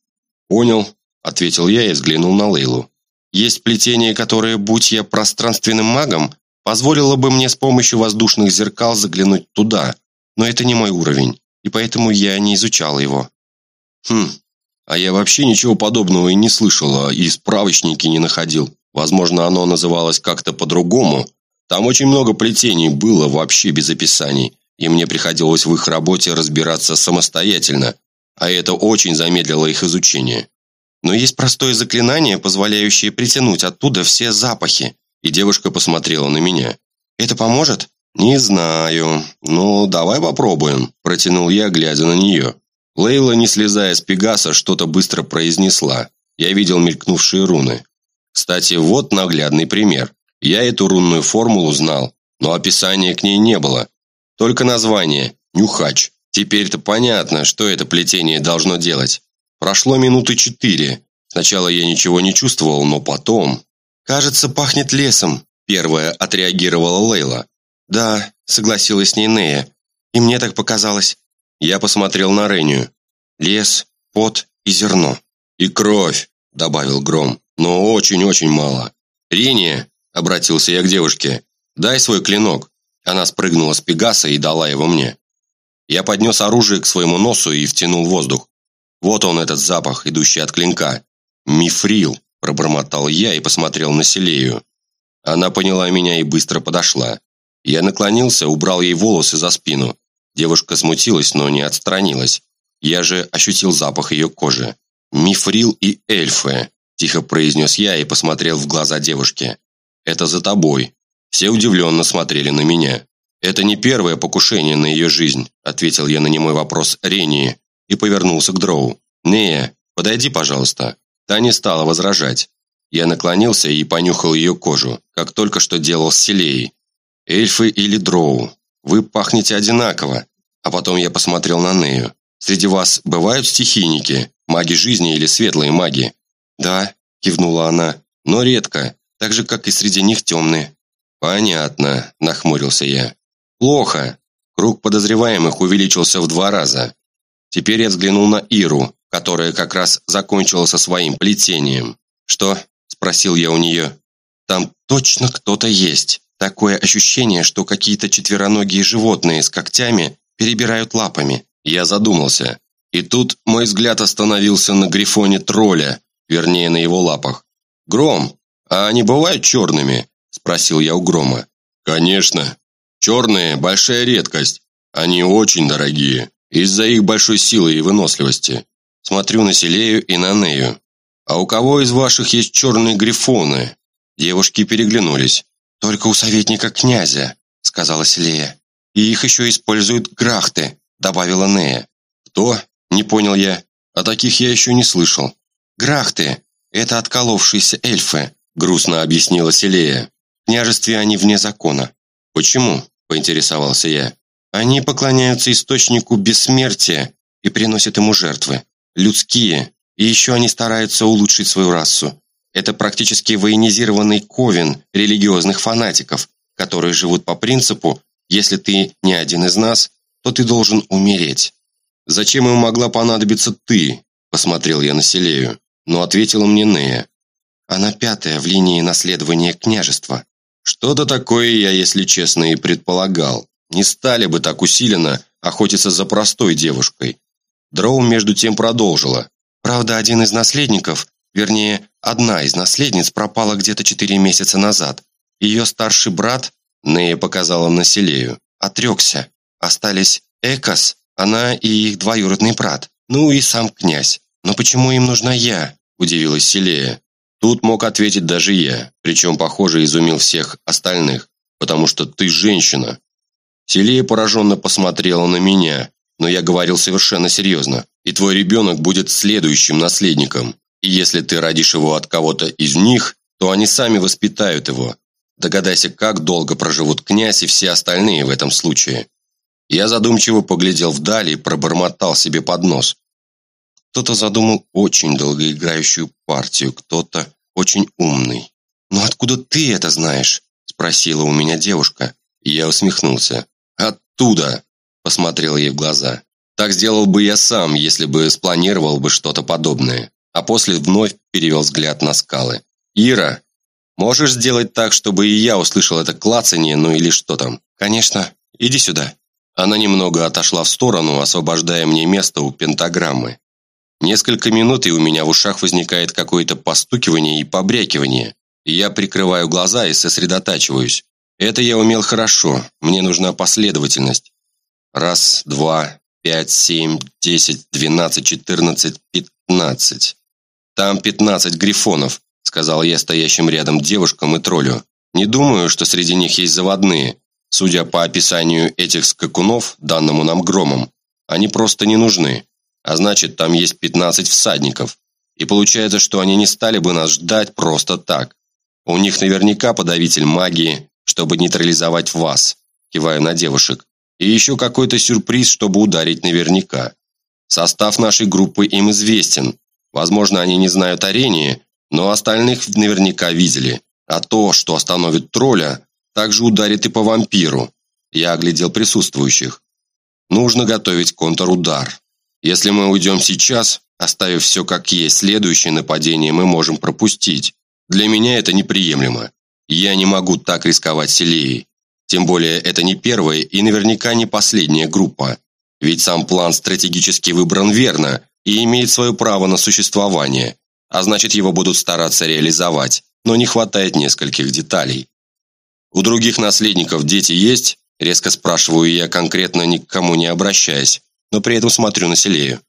«Понял», – ответил я и взглянул на Лейлу. «Есть плетение, которое, будь я пространственным магом, позволило бы мне с помощью воздушных зеркал заглянуть туда, но это не мой уровень, и поэтому я не изучал его». «Хм, а я вообще ничего подобного и не слышала, и справочники не находил», Возможно, оно называлось как-то по-другому. Там очень много плетений было вообще без описаний, и мне приходилось в их работе разбираться самостоятельно, а это очень замедлило их изучение. Но есть простое заклинание, позволяющее притянуть оттуда все запахи. И девушка посмотрела на меня. Это поможет? Не знаю. Ну, давай попробуем, протянул я, глядя на нее. Лейла, не слезая с Пегаса, что-то быстро произнесла. Я видел мелькнувшие руны. Кстати, вот наглядный пример. Я эту рунную формулу знал, но описания к ней не было. Только название – Нюхач. Теперь-то понятно, что это плетение должно делать. Прошло минуты четыре. Сначала я ничего не чувствовал, но потом... «Кажется, пахнет лесом», – первая отреагировала Лейла. «Да», – согласилась с ней Нея. «И мне так показалось». Я посмотрел на Рению. «Лес, пот и зерно». «И кровь», – добавил Гром но очень-очень мало. «Рения!» – обратился я к девушке. «Дай свой клинок». Она спрыгнула с Пегаса и дала его мне. Я поднес оружие к своему носу и втянул воздух. Вот он, этот запах, идущий от клинка. «Мифрил», – пробормотал я и посмотрел на Селею. Она поняла меня и быстро подошла. Я наклонился, убрал ей волосы за спину. Девушка смутилась, но не отстранилась. Я же ощутил запах ее кожи. Мифрил и эльфы. Тихо произнес я и посмотрел в глаза девушки. «Это за тобой». Все удивленно смотрели на меня. «Это не первое покушение на ее жизнь», ответил я на немой вопрос Рении и повернулся к Дроу. «Нея, подойди, пожалуйста». Та не стала возражать. Я наклонился и понюхал ее кожу, как только что делал с Селеей. «Эльфы или Дроу, вы пахнете одинаково». А потом я посмотрел на Нею. «Среди вас бывают стихийники, маги жизни или светлые маги?» «Да», – кивнула она, – «но редко, так же, как и среди них темные». «Понятно», – нахмурился я. «Плохо. Круг подозреваемых увеличился в два раза. Теперь я взглянул на Иру, которая как раз закончила со своим плетением. «Что?» – спросил я у нее. «Там точно кто-то есть. Такое ощущение, что какие-то четвероногие животные с когтями перебирают лапами». Я задумался. И тут мой взгляд остановился на грифоне тролля, вернее, на его лапах. «Гром, а они бывают черными?» – спросил я у Грома. «Конечно. Черные – большая редкость. Они очень дорогие, из-за их большой силы и выносливости. Смотрю на Селею и на Нею. А у кого из ваших есть черные грифоны?» Девушки переглянулись. «Только у советника князя», – сказала Селея. «И их еще используют грахты», – добавила Нея. «Кто?» – не понял я. «О таких я еще не слышал». «Грахты – это отколовшиеся эльфы», – грустно объяснила Селея. «В княжестве они вне закона». «Почему?» – поинтересовался я. «Они поклоняются источнику бессмертия и приносят ему жертвы. Людские. И еще они стараются улучшить свою расу. Это практически военизированный ковен религиозных фанатиков, которые живут по принципу «если ты не один из нас, то ты должен умереть». «Зачем им могла понадобиться ты?» – посмотрел я на Селею но ответила мне Нея. Она пятая в линии наследования княжества. Что-то такое я, если честно, и предполагал. не стали бы так усиленно охотиться за простой девушкой. Дроу между тем продолжила. Правда, один из наследников, вернее, одна из наследниц пропала где-то четыре месяца назад. Ее старший брат, Нея показала на Селею, отрекся. Остались Экос, она и их двоюродный брат, ну и сам князь. Но почему им нужна я? Удивилась Селея. Тут мог ответить даже я, причем, похоже, изумил всех остальных, потому что ты женщина. Селея пораженно посмотрела на меня, но я говорил совершенно серьезно. И твой ребенок будет следующим наследником. И если ты родишь его от кого-то из них, то они сами воспитают его. Догадайся, как долго проживут князь и все остальные в этом случае. Я задумчиво поглядел вдаль и пробормотал себе под нос. Кто-то задумал очень долгоиграющую партию, кто-то очень умный. «Ну откуда ты это знаешь?» – спросила у меня девушка. Я усмехнулся. «Оттуда!» – посмотрел ей в глаза. «Так сделал бы я сам, если бы спланировал бы что-то подобное». А после вновь перевел взгляд на скалы. «Ира, можешь сделать так, чтобы и я услышал это клацанье, ну или что там?» «Конечно. Иди сюда». Она немного отошла в сторону, освобождая мне место у пентаграммы. Несколько минут, и у меня в ушах возникает какое-то постукивание и побрякивание. Я прикрываю глаза и сосредотачиваюсь. Это я умел хорошо, мне нужна последовательность. Раз, два, пять, семь, десять, двенадцать, четырнадцать, пятнадцать. Там пятнадцать грифонов, сказал я стоящим рядом девушкам и троллю. Не думаю, что среди них есть заводные. Судя по описанию этих скакунов, данному нам громом, они просто не нужны а значит, там есть 15 всадников. И получается, что они не стали бы нас ждать просто так. У них наверняка подавитель магии, чтобы нейтрализовать вас, киваю на девушек. И еще какой-то сюрприз, чтобы ударить наверняка. Состав нашей группы им известен. Возможно, они не знают о но остальных наверняка видели. А то, что остановит тролля, также ударит и по вампиру. Я оглядел присутствующих. Нужно готовить контрудар. Если мы уйдем сейчас, оставив все как есть, следующее нападение мы можем пропустить. Для меня это неприемлемо. Я не могу так рисковать Селией. Тем более, это не первая и наверняка не последняя группа. Ведь сам план стратегически выбран верно и имеет свое право на существование, а значит его будут стараться реализовать, но не хватает нескольких деталей. У других наследников дети есть? Резко спрашиваю я, конкретно ни к кому не обращаясь но при этом смотрю на Селею.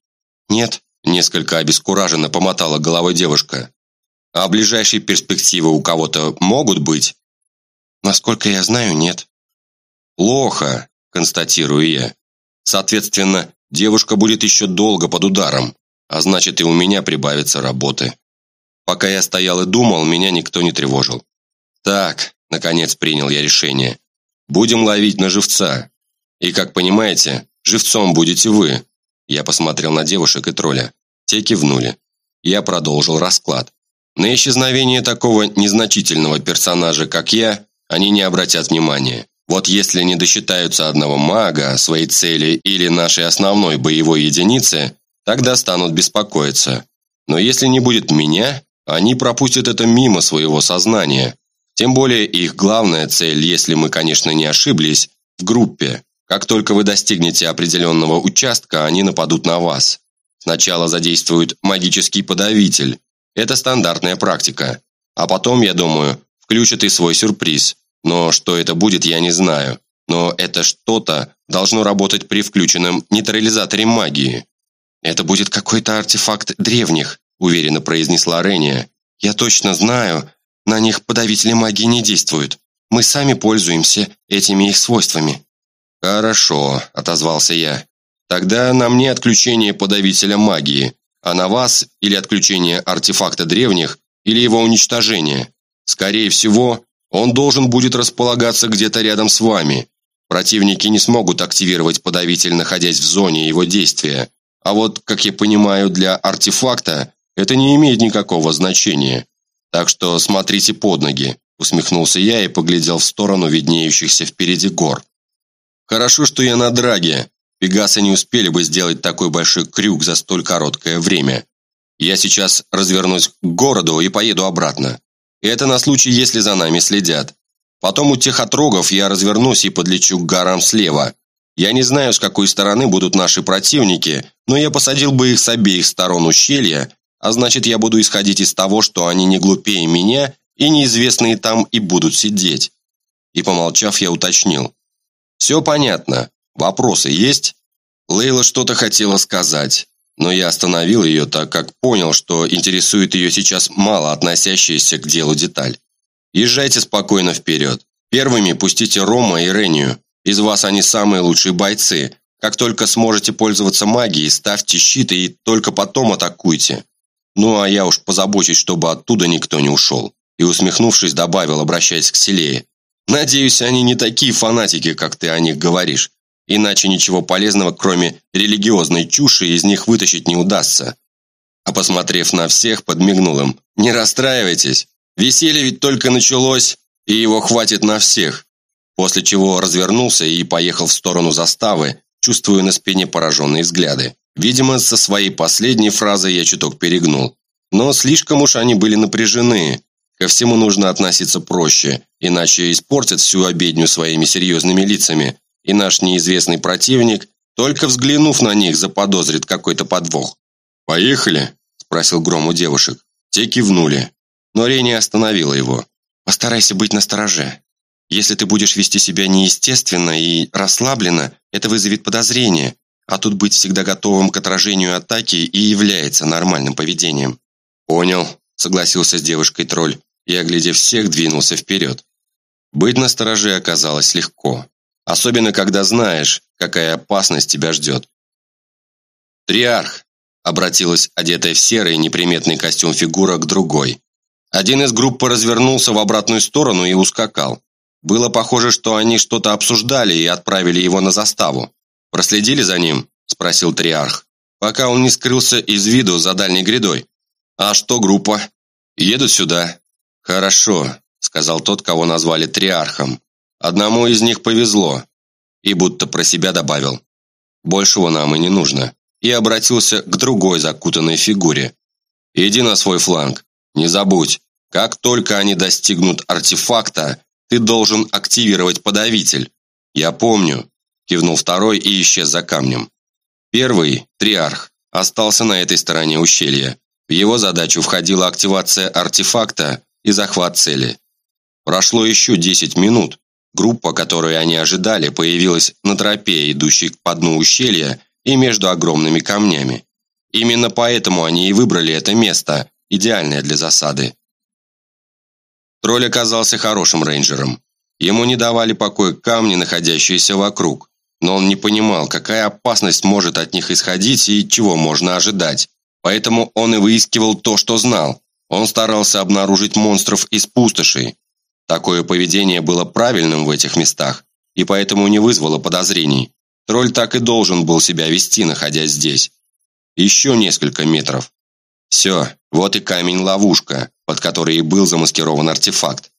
«Нет», – несколько обескураженно помотала головой девушка. «А ближайшие перспективы у кого-то могут быть?» «Насколько я знаю, нет». «Плохо», – констатирую я. «Соответственно, девушка будет еще долго под ударом, а значит и у меня прибавится работы». Пока я стоял и думал, меня никто не тревожил. «Так», – наконец принял я решение, – «будем ловить на живца. И, как понимаете, Живцом будете вы». Я посмотрел на девушек и тролля. Те кивнули. Я продолжил расклад. На исчезновение такого незначительного персонажа, как я, они не обратят внимания. Вот если не досчитаются одного мага, своей цели или нашей основной боевой единицы, тогда станут беспокоиться. Но если не будет меня, они пропустят это мимо своего сознания. Тем более их главная цель, если мы, конечно, не ошиблись, в группе. Как только вы достигнете определенного участка, они нападут на вас. Сначала задействуют магический подавитель. Это стандартная практика. А потом, я думаю, включат и свой сюрприз. Но что это будет, я не знаю. Но это что-то должно работать при включенном нейтрализаторе магии. Это будет какой-то артефакт древних, уверенно произнесла Рения. Я точно знаю, на них подавители магии не действуют. Мы сами пользуемся этими их свойствами. «Хорошо», – отозвался я. «Тогда на мне отключение подавителя магии, а на вас или отключение артефакта древних, или его уничтожение. Скорее всего, он должен будет располагаться где-то рядом с вами. Противники не смогут активировать подавитель, находясь в зоне его действия. А вот, как я понимаю, для артефакта это не имеет никакого значения. Так что смотрите под ноги», – усмехнулся я и поглядел в сторону виднеющихся впереди гор. Хорошо, что я на драге. Пегасы не успели бы сделать такой большой крюк за столь короткое время. Я сейчас развернусь к городу и поеду обратно. Это на случай, если за нами следят. Потом у тех отрогов я развернусь и подлечу к горам слева. Я не знаю, с какой стороны будут наши противники, но я посадил бы их с обеих сторон ущелья, а значит, я буду исходить из того, что они не глупее меня, и неизвестные там и будут сидеть. И помолчав, я уточнил. Все понятно. Вопросы есть? Лейла что-то хотела сказать, но я остановил ее, так как понял, что интересует ее сейчас мало относящаяся к делу деталь. Езжайте спокойно вперед. Первыми пустите Рома и Рению. Из вас они самые лучшие бойцы. Как только сможете пользоваться магией, ставьте щиты и только потом атакуйте. Ну а я уж позабочусь, чтобы оттуда никто не ушел. И усмехнувшись, добавил, обращаясь к Селее. Надеюсь, они не такие фанатики, как ты о них говоришь. Иначе ничего полезного, кроме религиозной чуши, из них вытащить не удастся. А посмотрев на всех, подмигнул им. Не расстраивайтесь. Веселье ведь только началось, и его хватит на всех. После чего развернулся и поехал в сторону заставы, чувствуя на спине пораженные взгляды. Видимо, со своей последней фразой я чуток перегнул. Но слишком уж они были напряжены. Ко всему нужно относиться проще, иначе испортят всю обедню своими серьезными лицами, и наш неизвестный противник, только взглянув на них, заподозрит какой-то подвох. «Поехали?» – спросил Гром у девушек. Те кивнули, но Рени остановила его. «Постарайся быть настороже. Если ты будешь вести себя неестественно и расслабленно, это вызовет подозрение, а тут быть всегда готовым к отражению атаки и является нормальным поведением». «Понял», – согласился с девушкой тролль и, оглядев всех, двинулся вперед. Быть настороже оказалось легко. Особенно, когда знаешь, какая опасность тебя ждет. «Триарх!» – обратилась одетая в серый неприметный костюм фигура к другой. Один из группы развернулся в обратную сторону и ускакал. Было похоже, что они что-то обсуждали и отправили его на заставу. «Проследили за ним?» – спросил Триарх, пока он не скрылся из виду за дальней грядой. «А что группа?» «Едут сюда». «Хорошо», – сказал тот, кого назвали Триархом. Одному из них повезло. И будто про себя добавил. Большего нам и не нужно. И обратился к другой закутанной фигуре. Иди на свой фланг. Не забудь, как только они достигнут артефакта, ты должен активировать подавитель. Я помню. Кивнул второй и исчез за камнем. Первый, Триарх, остался на этой стороне ущелья. В его задачу входила активация артефакта и захват цели. Прошло еще 10 минут, Группа, которую они ожидали, появилась на тропе, идущей по дну ущелья и между огромными камнями. Именно поэтому они и выбрали это место, идеальное для засады. Тролль оказался хорошим рейнджером. Ему не давали покоя камни, находящиеся вокруг, но он не понимал, какая опасность может от них исходить и чего можно ожидать. Поэтому он и выискивал то, что знал. Он старался обнаружить монстров из пустошей, Такое поведение было правильным в этих местах, и поэтому не вызвало подозрений. Тролль так и должен был себя вести, находясь здесь. Еще несколько метров. Все, вот и камень-ловушка, под которой и был замаскирован артефакт.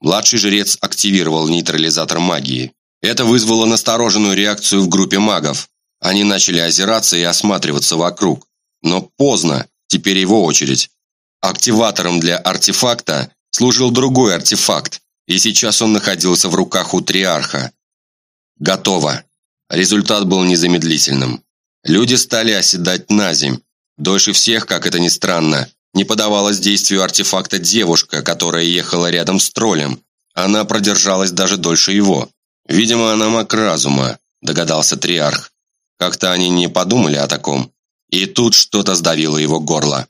Младший жрец активировал нейтрализатор магии. Это вызвало настороженную реакцию в группе магов. Они начали озираться и осматриваться вокруг. Но поздно, теперь его очередь. Активатором для артефакта служил другой артефакт, и сейчас он находился в руках у Триарха. Готово. Результат был незамедлительным. Люди стали оседать на земь. Дольше всех, как это ни странно, не подавалась действию артефакта девушка, которая ехала рядом с троллем. Она продержалась даже дольше его. Видимо, она маг разума, догадался Триарх. Как-то они не подумали о таком. И тут что-то сдавило его горло.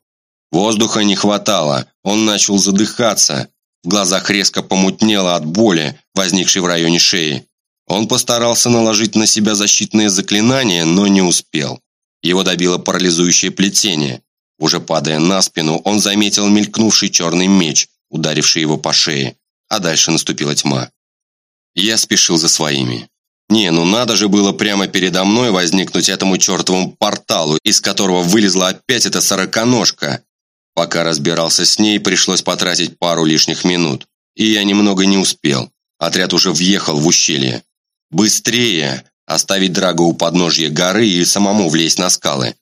Воздуха не хватало, он начал задыхаться. В глазах резко помутнело от боли, возникшей в районе шеи. Он постарался наложить на себя защитные заклинания, но не успел. Его добило парализующее плетение. Уже падая на спину, он заметил мелькнувший черный меч, ударивший его по шее, а дальше наступила тьма. Я спешил за своими. Не, ну надо же было прямо передо мной возникнуть этому чертовому порталу, из которого вылезла опять эта сороконожка. Пока разбирался с ней, пришлось потратить пару лишних минут. И я немного не успел. Отряд уже въехал в ущелье. Быстрее! Оставить Драго у подножья горы и самому влезть на скалы.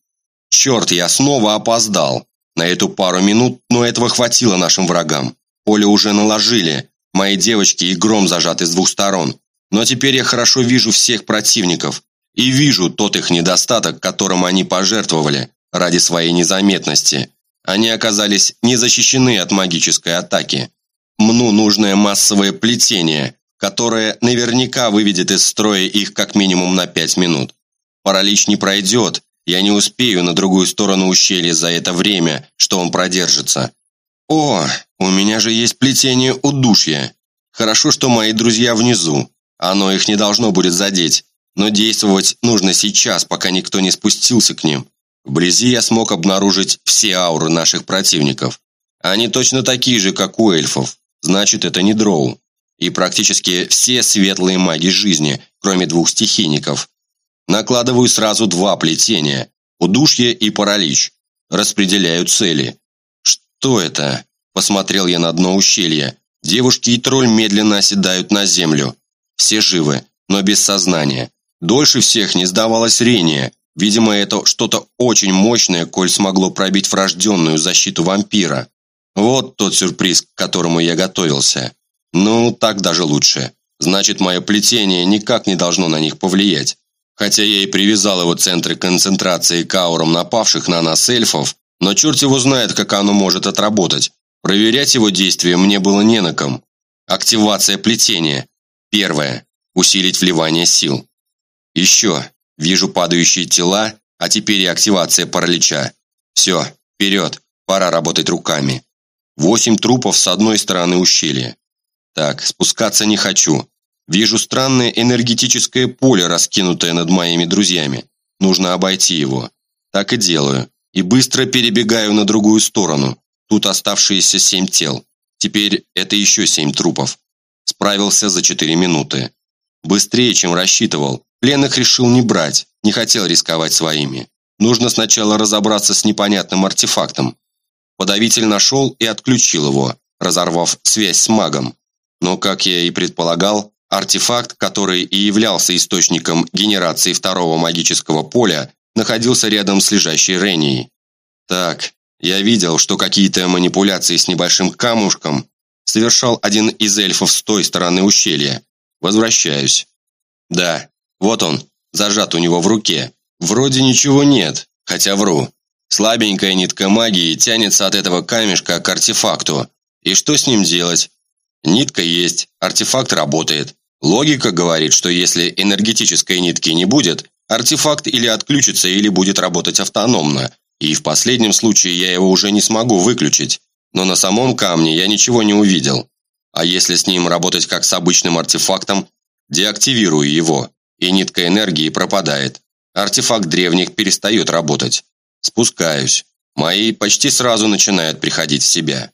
Черт, я снова опоздал. На эту пару минут, но этого хватило нашим врагам. Поле уже наложили, мои девочки и гром зажаты с двух сторон. Но теперь я хорошо вижу всех противников и вижу тот их недостаток, которым они пожертвовали ради своей незаметности. Они оказались не защищены от магической атаки. Мну нужное массовое плетение, которое наверняка выведет из строя их как минимум на пять минут. Паралич не пройдет, я не успею на другую сторону ущелья за это время, что он продержится. О, у меня же есть плетение удушья. Хорошо, что мои друзья внизу. Оно их не должно будет задеть, но действовать нужно сейчас, пока никто не спустился к ним. Вблизи я смог обнаружить все ауры наших противников. Они точно такие же, как у эльфов. Значит, это не дроу. И практически все светлые маги жизни, кроме двух стихийников. Накладываю сразу два плетения – удушье и паралич. Распределяю цели. Что это? Посмотрел я на дно ущелья. Девушки и тролль медленно оседают на землю. Все живы, но без сознания. Дольше всех не сдавалось Рения. Видимо, это что-то очень мощное, коль смогло пробить врожденную защиту вампира. Вот тот сюрприз, к которому я готовился. Ну, так даже лучше. Значит, мое плетение никак не должно на них повлиять. Хотя я и привязал его центры концентрации к аурам напавших на нас эльфов, но черт его знает, как оно может отработать. Проверять его действия мне было не на ком. Активация плетения. Первое. Усилить вливание сил. Еще. Вижу падающие тела, а теперь и активация паралича. Все, вперед, пора работать руками. Восемь трупов с одной стороны ущелья. Так, спускаться не хочу. Вижу странное энергетическое поле, раскинутое над моими друзьями. Нужно обойти его. Так и делаю. И быстро перебегаю на другую сторону. Тут оставшиеся семь тел. Теперь это еще семь трупов. Справился за четыре минуты. Быстрее, чем рассчитывал. Пленных решил не брать, не хотел рисковать своими. Нужно сначала разобраться с непонятным артефактом. Подавитель нашел и отключил его, разорвав связь с магом. Но, как я и предполагал, артефакт, который и являлся источником генерации второго магического поля, находился рядом с лежащей Ренией. Так, я видел, что какие-то манипуляции с небольшим камушком совершал один из эльфов с той стороны ущелья. Возвращаюсь. Да, вот он, зажат у него в руке. Вроде ничего нет, хотя вру. Слабенькая нитка магии тянется от этого камешка к артефакту. И что с ним делать? Нитка есть, артефакт работает. Логика говорит, что если энергетической нитки не будет, артефакт или отключится, или будет работать автономно. И в последнем случае я его уже не смогу выключить. Но на самом камне я ничего не увидел. А если с ним работать как с обычным артефактом, деактивирую его, и нитка энергии пропадает. Артефакт древних перестает работать. Спускаюсь. Мои почти сразу начинают приходить в себя.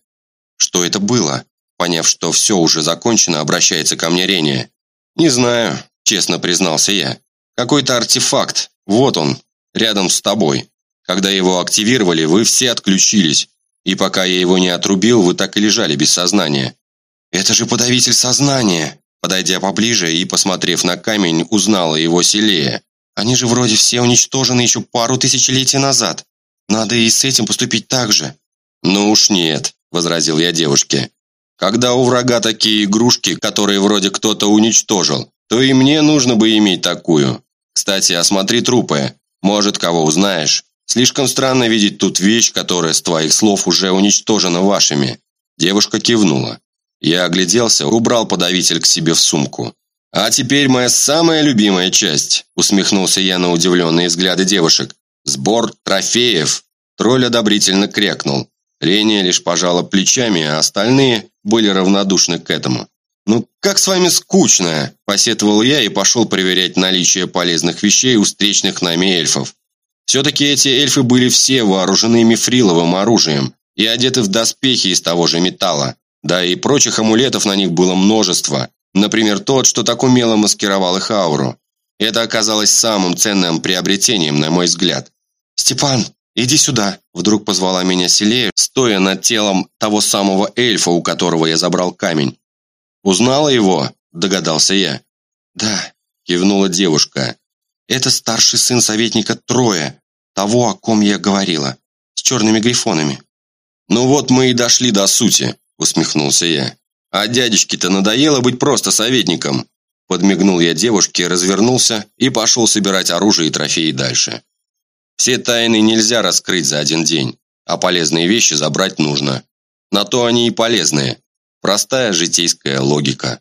Что это было? Поняв, что все уже закончено, обращается ко мне Рения. «Не знаю», – честно признался я. «Какой-то артефакт. Вот он, рядом с тобой. Когда его активировали, вы все отключились. И пока я его не отрубил, вы так и лежали без сознания». «Это же подавитель сознания!» Подойдя поближе и посмотрев на камень, узнала его селее. Они же вроде все уничтожены еще пару тысячелетий назад. Надо и с этим поступить так же». «Ну уж нет», – возразил я девушке. «Когда у врага такие игрушки, которые вроде кто-то уничтожил, то и мне нужно бы иметь такую. Кстати, осмотри трупы. Может, кого узнаешь. Слишком странно видеть тут вещь, которая, с твоих слов, уже уничтожена вашими». Девушка кивнула. Я огляделся, убрал подавитель к себе в сумку. «А теперь моя самая любимая часть», – усмехнулся я на удивленные взгляды девушек. «Сбор трофеев». Тролль одобрительно крякнул. Рения лишь пожала плечами, а остальные были равнодушны к этому. «Ну, как с вами скучно!» – посетовал я и пошел проверять наличие полезных вещей у встречных нами эльфов. Все-таки эти эльфы были все вооружены мифриловым оружием и одеты в доспехи из того же металла. Да и прочих амулетов на них было множество, Например, тот, что так умело маскировал их ауру. Это оказалось самым ценным приобретением, на мой взгляд. «Степан, иди сюда!» Вдруг позвала меня Селея, стоя над телом того самого эльфа, у которого я забрал камень. «Узнала его?» – догадался я. «Да», – кивнула девушка. «Это старший сын советника Троя, того, о ком я говорила, с черными грифонами». «Ну вот мы и дошли до сути», – усмехнулся я. А дядечке-то надоело быть просто советником. Подмигнул я девушке, развернулся и пошел собирать оружие и трофеи дальше. Все тайны нельзя раскрыть за один день, а полезные вещи забрать нужно. На то они и полезные. Простая житейская логика.